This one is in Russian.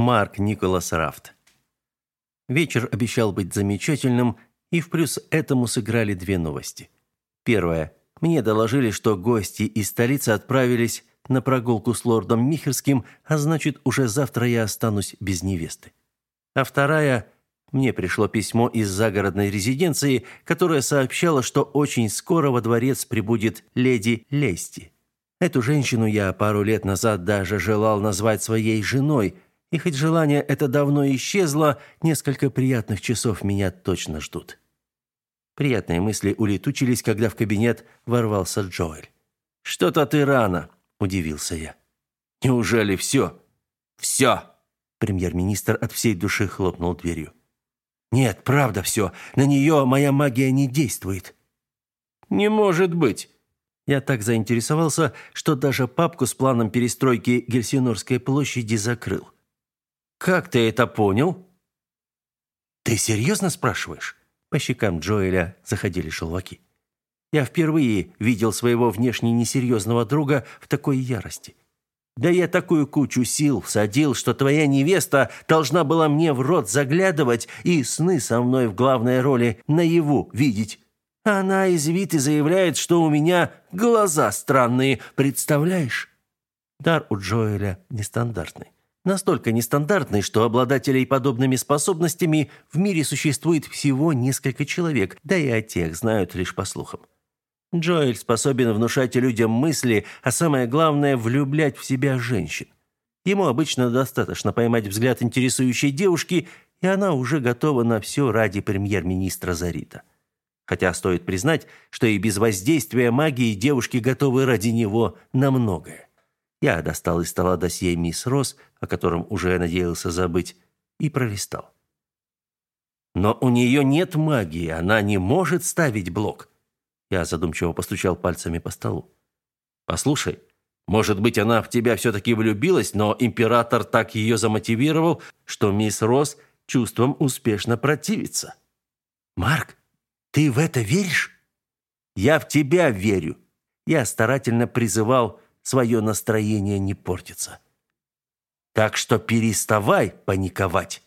Марк Николас Рафт. Вечер обещал быть замечательным, и в плюс этому сыграли две новости. Первая. Мне доложили, что гости из столицы отправились на прогулку с лордом Михерским, а значит, уже завтра я останусь без невесты. А вторая. Мне пришло письмо из загородной резиденции, которое сообщало, что очень скоро во дворец прибудет леди Лести. Эту женщину я пару лет назад даже желал назвать своей женой, и хоть желание это давно исчезло, несколько приятных часов меня точно ждут. Приятные мысли улетучились, когда в кабинет ворвался Джоэль. «Что-то ты рано», – удивился я. «Неужели все?» «Все!» – премьер-министр от всей души хлопнул дверью. «Нет, правда все. На нее моя магия не действует». «Не может быть!» Я так заинтересовался, что даже папку с планом перестройки Гельсинорской площади закрыл. «Как ты это понял?» «Ты серьезно спрашиваешь?» По щекам Джоэля заходили шелваки. Я впервые видел своего внешне несерьезного друга в такой ярости. Да я такую кучу сил всадил, что твоя невеста должна была мне в рот заглядывать и сны со мной в главной роли наяву видеть. Она из вид и заявляет, что у меня глаза странные, представляешь? Дар у Джоэля нестандартный. Настолько нестандартный, что обладателей подобными способностями в мире существует всего несколько человек, да и о тех знают лишь по слухам. Джоэль способен внушать людям мысли, а самое главное – влюблять в себя женщин. Ему обычно достаточно поймать взгляд интересующей девушки, и она уже готова на все ради премьер-министра Зарита. Хотя стоит признать, что и без воздействия магии девушки готовы ради него на многое. Я достал из стола досье мисс Росс, о котором уже надеялся забыть, и пролистал. Но у нее нет магии, она не может ставить блок. Я задумчиво постучал пальцами по столу. Послушай, может быть, она в тебя все таки влюбилась, но император так ее замотивировал, что мисс Росс чувством успешно противится. Марк, ты в это веришь? Я в тебя верю. Я старательно призывал свое настроение не портится. Так что переставай паниковать.